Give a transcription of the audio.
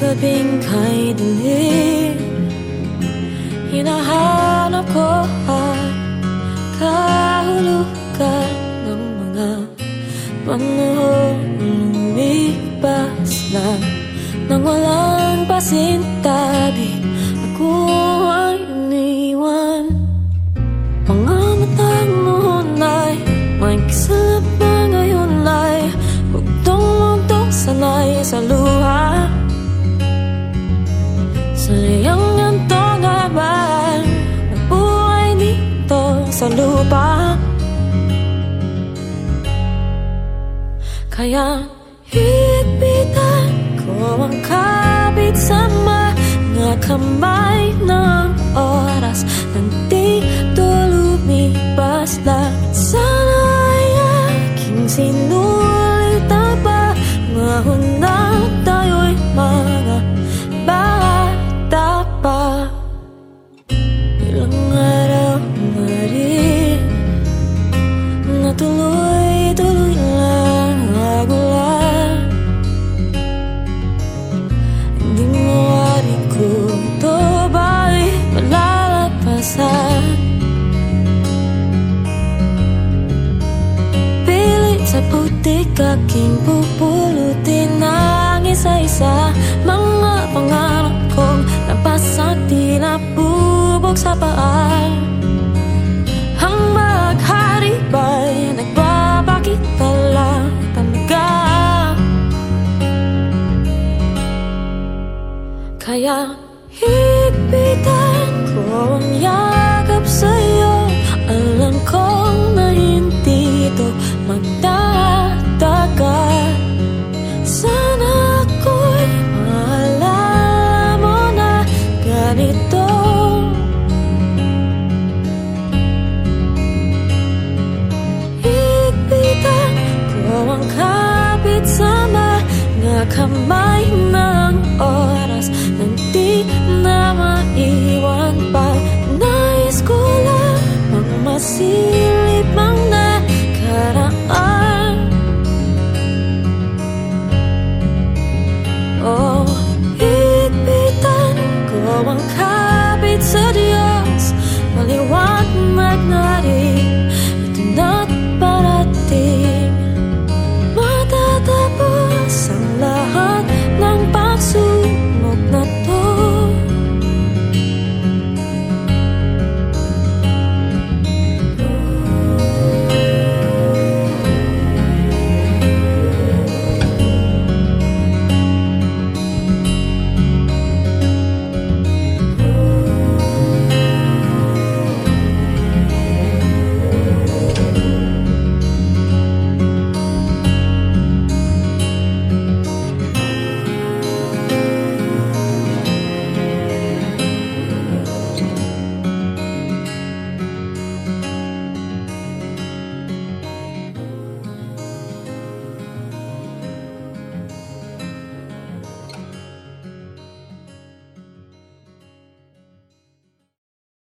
gabing kay dilim Hinahanap ko ang kahulugan ng mga panahon lumipas na Nang walang pasintabi iniwan Mga matang noon ay May kisalap na ngayon ay sa luha sa lupa Kaya higpitan ko ang kapit sa mga kamay Pilit sa putik aking pupulutin ang isa-isa. Mga pangarap kong napasag di napubog sa paan Ang maghari ba'y nagpapakita lang? Talaga. Kaya higpitan ko ang mga kamay ng oras Nang di na maiwan pa. Nais ko lamang masira